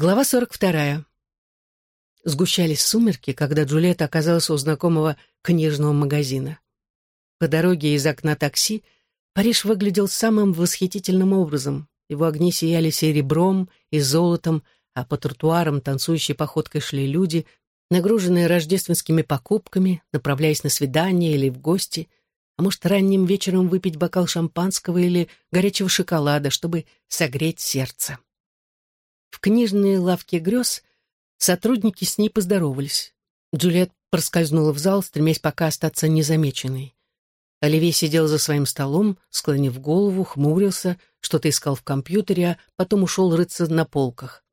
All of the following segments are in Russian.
Глава 42. Сгущались сумерки, когда Джульетта оказалась у знакомого книжного магазина. По дороге из окна такси Париж выглядел самым восхитительным образом. Его огни сияли серебром и золотом, а по тротуарам танцующей походкой шли люди, нагруженные рождественскими покупками, направляясь на свидание или в гости, а может, ранним вечером выпить бокал шампанского или горячего шоколада, чтобы согреть сердце. В книжной лавке грез сотрудники с ней поздоровались. Джульет проскользнула в зал, стремясь пока остаться незамеченной. Оливье сидел за своим столом, склонив голову, хмурился, что-то искал в компьютере, а потом ушел рыться на полках.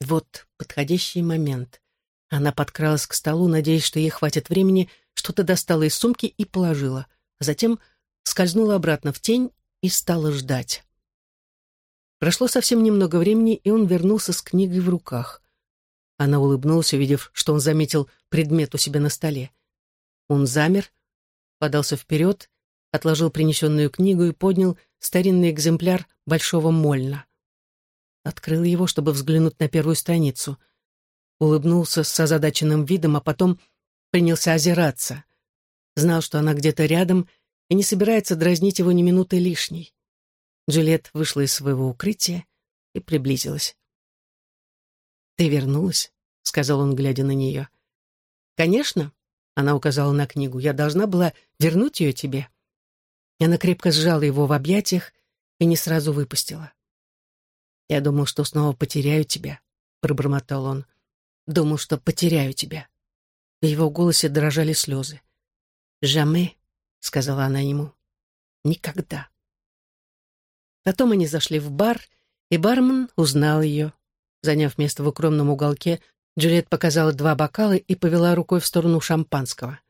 Вот подходящий момент. Она подкралась к столу, надеясь, что ей хватит времени, что-то достала из сумки и положила, а затем скользнула обратно в тень и стала ждать. Прошло совсем немного времени, и он вернулся с книгой в руках. Она улыбнулась, увидев, что он заметил предмет у себя на столе. Он замер, подался вперед, отложил принесенную книгу и поднял старинный экземпляр Большого Мольна. Открыл его, чтобы взглянуть на первую страницу. Улыбнулся с озадаченным видом, а потом принялся озираться. Знал, что она где-то рядом и не собирается дразнить его ни минуты лишней. Джульет вышла из своего укрытия и приблизилась. «Ты вернулась?» — сказал он, глядя на нее. «Конечно», — она указала на книгу, — «я должна была вернуть ее тебе». И она крепко сжала его в объятиях и не сразу выпустила. «Я думал, что снова потеряю тебя», — пробормотал он. «Думал, что потеряю тебя». В его голосе дрожали слезы. «Жаме», — сказала она ему, — «никогда». Потом они зашли в бар, и бармен узнал ее. Заняв место в укромном уголке, Джульет показала два бокала и повела рукой в сторону шампанского.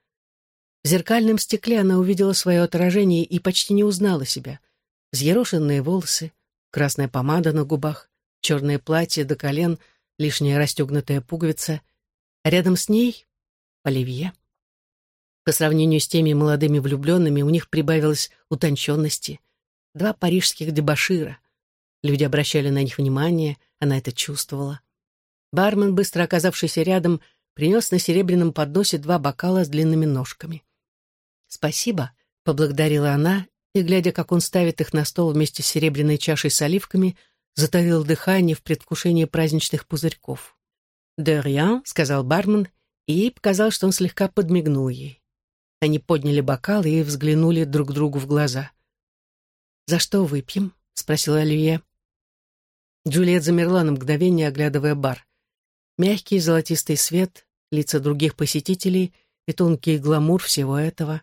В зеркальном стекле она увидела свое отражение и почти не узнала себя. Взъерошенные волосы, красная помада на губах, черное платье до колен, лишняя расстегнутая пуговица. А рядом с ней — Оливье. По сравнению с теми молодыми влюбленными у них прибавилось утонченности — Два парижских дебошира. Люди обращали на них внимание, она это чувствовала. Бармен, быстро оказавшийся рядом, принес на серебряном подносе два бокала с длинными ножками. «Спасибо», — поблагодарила она, и, глядя, как он ставит их на стол вместе с серебряной чашей с оливками, затаил дыхание в предвкушении праздничных пузырьков. «De rien», — сказал бармен, и ей показалось, что он слегка подмигнул ей. Они подняли бокалы и взглянули друг другу в глаза. «За что выпьем?» — спросила Оливье. Джульет замерла на мгновение, оглядывая бар. Мягкий золотистый свет, лица других посетителей и тонкий гламур всего этого.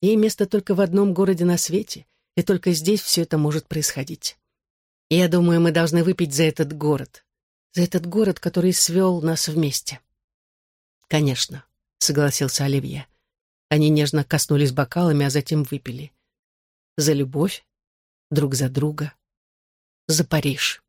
Ей место только в одном городе на свете, и только здесь все это может происходить. Я думаю, мы должны выпить за этот город. За этот город, который свел нас вместе. «Конечно», — согласился Оливье. Они нежно коснулись бокалами, а затем выпили. «За любовь, друг за друга, за Париж.